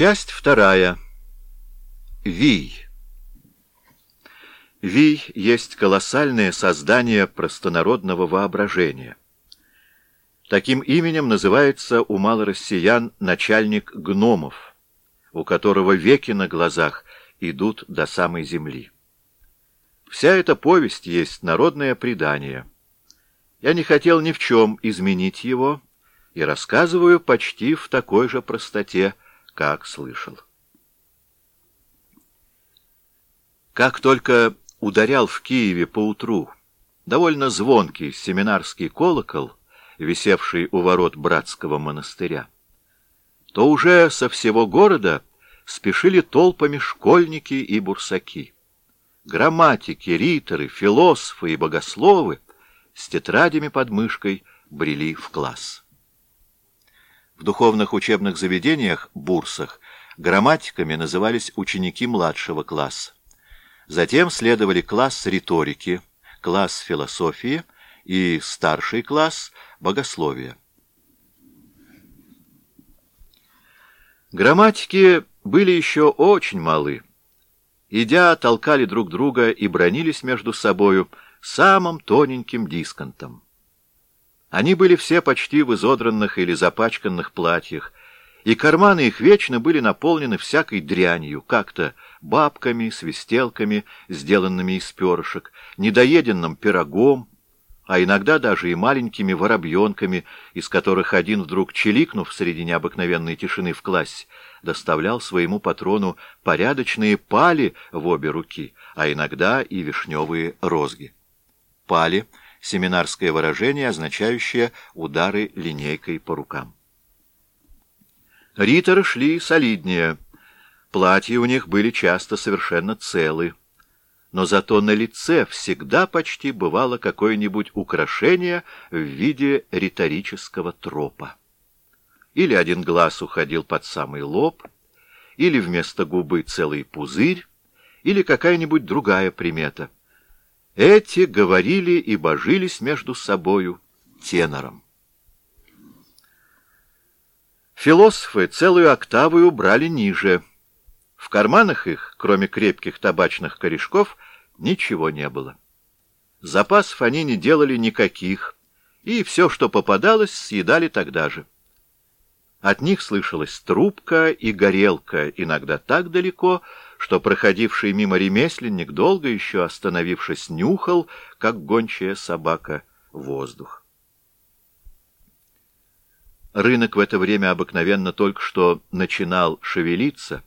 Часть вторая. Вий. Вий есть колоссальное создание простонародного воображения. Таким именем называется у малороссиян начальник гномов, у которого веки на глазах идут до самой земли. Вся эта повесть есть народное предание. Я не хотел ни в чем изменить его и рассказываю почти в такой же простоте, как слышал. Как только ударял в Киеве поутру довольно звонкий семинарский колокол, висевший у ворот братского монастыря, то уже со всего города спешили толпами школьники и бурсаки. Грамматики, риторы, философы и богословы с тетрадями под мышкой брели в класс. В духовных учебных заведениях, бурсах, грамматиками назывались ученики младшего класса. Затем следовали класс риторики, класс философии и старший класс богословия. Грамматики были еще очень малы. Идя, толкали друг друга и бронились между собою самым тоненьким дисконтом. Они были все почти в изодранных или запачканных платьях, и карманы их вечно были наполнены всякой дрянью, как-то бабками, свистелками, сделанными из перышек, недоеденным пирогом, а иногда даже и маленькими воробьенками, из которых один вдруг, челикнув среди необыкновенной тишины в классе, доставлял своему патрону порядочные пали в обе руки, а иногда и вишневые розги. Пали — семинарское выражение, означающее удары линейкой по рукам. Риторы шли солиднее. Платья у них были часто совершенно целы. Но зато на лице всегда почти бывало какое-нибудь украшение в виде риторического тропа. Или один глаз уходил под самый лоб, или вместо губы целый пузырь, или какая-нибудь другая примета — эти говорили и божились между собою тенором. Философы целую октаву убрали ниже. В карманах их, кроме крепких табачных корешков, ничего не было. Запасов они не делали никаких, и все, что попадалось, съедали тогда же. От них слышалась трубка и горелка, иногда так далеко, что проходивший мимо ремесленник, долго еще остановившись, нюхал, как гончая собака, воздух. Рынок в это время обыкновенно только что начинал шевелиться,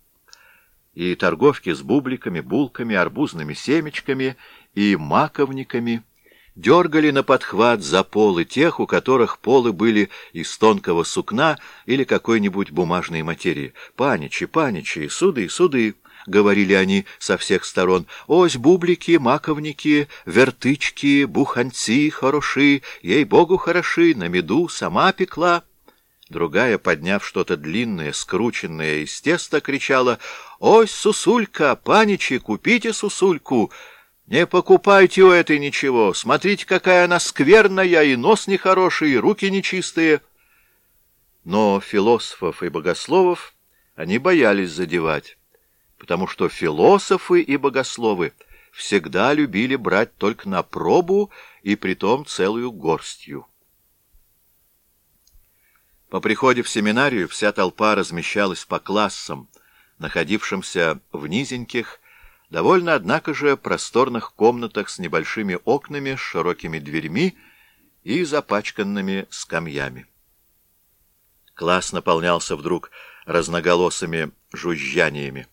и торговки с бубликами, булками, арбузными семечками и маковниками дергали на подхват за полы тех, у которых полы были из тонкого сукна или какой-нибудь бумажной материи. «Паничи, паничи, суды, суды!» — говорили они со всех сторон. «Ось бублики, маковники, вертычки, буханцы хороши, ей-богу хороши, на меду сама пекла». Другая, подняв что-то длинное, скрученное из теста, кричала «Ось, сусулька, паничи, купите сусульку!» «Не покупайте у этой ничего, смотрите, какая она скверная, и нос нехороший, и руки нечистые». Но философов и богословов они боялись задевать потому что философы и богословы всегда любили брать только на пробу и притом целую горстью. По приходе в семинарию вся толпа размещалась по классам, находившимся в низеньких, довольно, однако же, просторных комнатах с небольшими окнами, с широкими дверьми и запачканными скамьями. Класс наполнялся вдруг разноголосыми жужжаниями.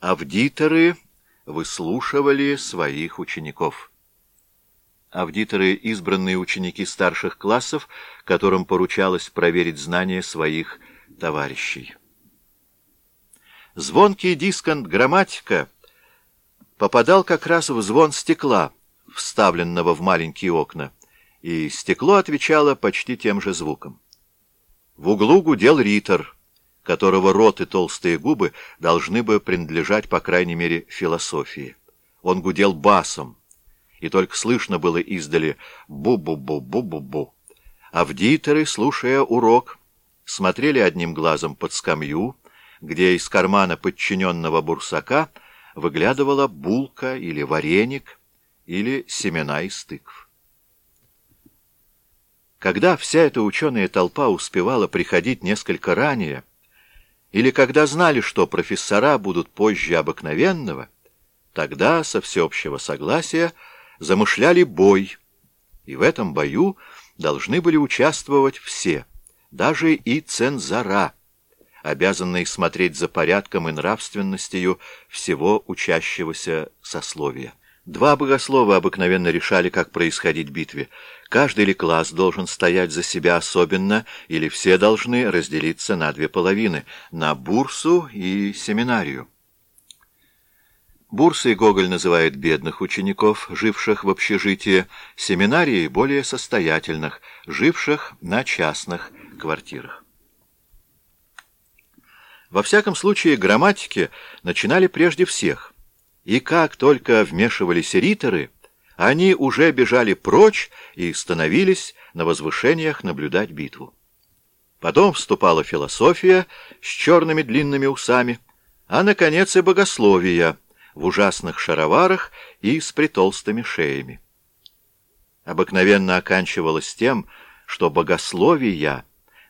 Авдиторы выслушивали своих учеников. Авдиторы — избранные ученики старших классов, которым поручалось проверить знания своих товарищей. Звонкий дисконт грамматика попадал как раз в звон стекла, вставленного в маленькие окна, и стекло отвечало почти тем же звуком. В углу гудел ритор — которого рот и толстые губы должны бы принадлежать, по крайней мере, философии. Он гудел басом, и только слышно было издали «бу-бу-бу-бу-бу-бу». Авдиторы, слушая урок, смотрели одним глазом под скамью, где из кармана подчиненного бурсака выглядывала булка или вареник, или семена из тыкв. Когда вся эта ученая толпа успевала приходить несколько ранее, или когда знали, что профессора будут позже обыкновенного, тогда, со всеобщего согласия, замышляли бой, и в этом бою должны были участвовать все, даже и цензора, обязанные смотреть за порядком и нравственностью всего учащегося сословия. Два богослова обыкновенно решали, как происходить битве. Каждый ли класс должен стоять за себя особенно, или все должны разделиться на две половины, на бурсу и семинарию. Бурсой Гоголь называет бедных учеников, живших в общежитии, семинарии более состоятельных, живших на частных квартирах. Во всяком случае, грамматики начинали прежде всех, и как только вмешивались риторы, они уже бежали прочь и становились на возвышениях наблюдать битву. Потом вступала философия с черными длинными усами, а, наконец, и богословие в ужасных шароварах и с притолстыми шеями. Обыкновенно оканчивалось тем, что богословие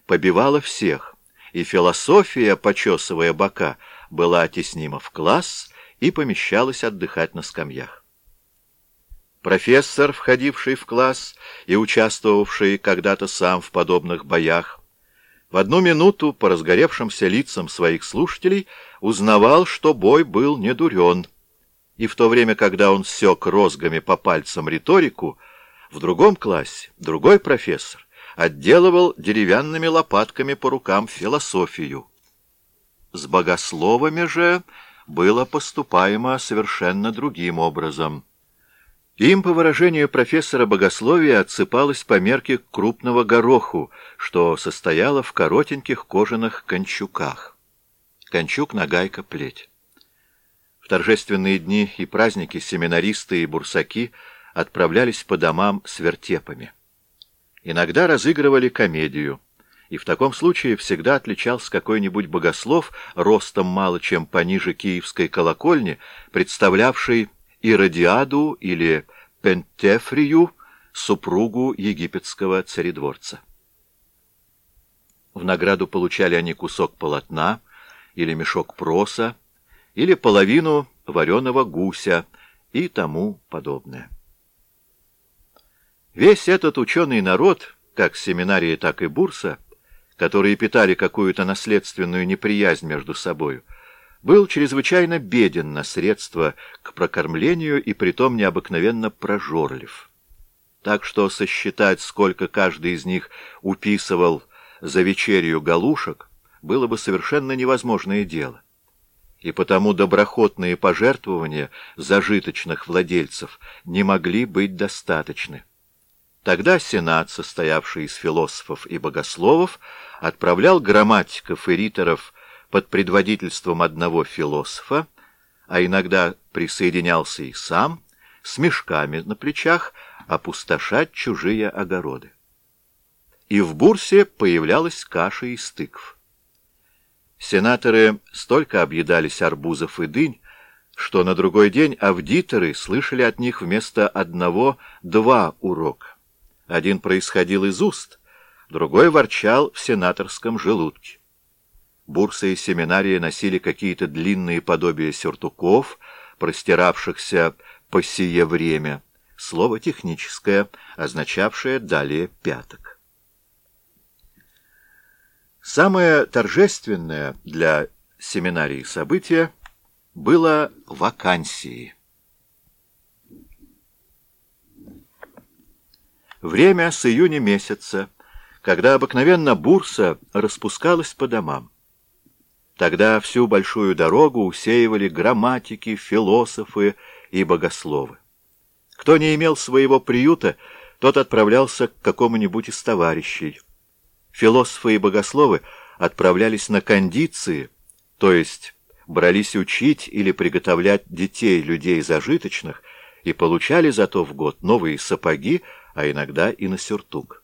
побивало всех, и философия, почесывая бока, была оттеснима в класс и помещалась отдыхать на скамьях. Профессор, входивший в класс и участвовавший когда-то сам в подобных боях, в одну минуту по разгоревшимся лицам своих слушателей узнавал, что бой был не дурен, и в то время, когда он сёк розгами по пальцам риторику, в другом классе другой профессор отделывал деревянными лопатками по рукам философию. С богословами же было поступаемо совершенно другим образом. Им, по выражению профессора богословия, отсыпалось по мерке крупного гороху, что состояло в коротеньких кожаных кончуках. Кончук, нагайка, плеть. В торжественные дни и праздники семинаристы и бурсаки отправлялись по домам с вертепами. Иногда разыгрывали комедию, и в таком случае всегда отличался какой-нибудь богослов, ростом мало чем пониже киевской колокольни, представлявший Иродиаду или Пентефрию, супругу египетского царедворца. В награду получали они кусок полотна или мешок проса, или половину вареного гуся и тому подобное. Весь этот ученый народ, как семинария, так и бурса, которые питали какую-то наследственную неприязнь между собою, был чрезвычайно беден на средства к прокормлению и притом необыкновенно прожорлив. Так что сосчитать, сколько каждый из них уписывал за вечерью галушек, было бы совершенно невозможное дело. И потому доброхотные пожертвования зажиточных владельцев не могли быть достаточны. Тогда Сенат, состоявший из философов и богословов, отправлял грамматиков и риторов под предводительством одного философа, а иногда присоединялся и сам, с мешками на плечах, опустошать чужие огороды. И в бурсе появлялась каша из тыкв. Сенаторы столько объедались арбузов и дынь, что на другой день аудиторы слышали от них вместо одного два урока. Один происходил из уст, другой ворчал в сенаторском желудке. Бурсы и семинарии носили какие-то длинные подобия сюртуков, простиравшихся по сие время, слово техническое, означавшее далее пяток. Самое торжественное для семинарии событие было вакансии. Время с июня месяца, когда обыкновенно бурса распускалась по домам. Тогда всю большую дорогу усеивали грамматики, философы и богословы. Кто не имел своего приюта, тот отправлялся к какому-нибудь из товарищей. Философы и богословы отправлялись на кондиции, то есть брались учить или приготовлять детей людей зажиточных и получали зато в год новые сапоги, а иногда и на сюртук.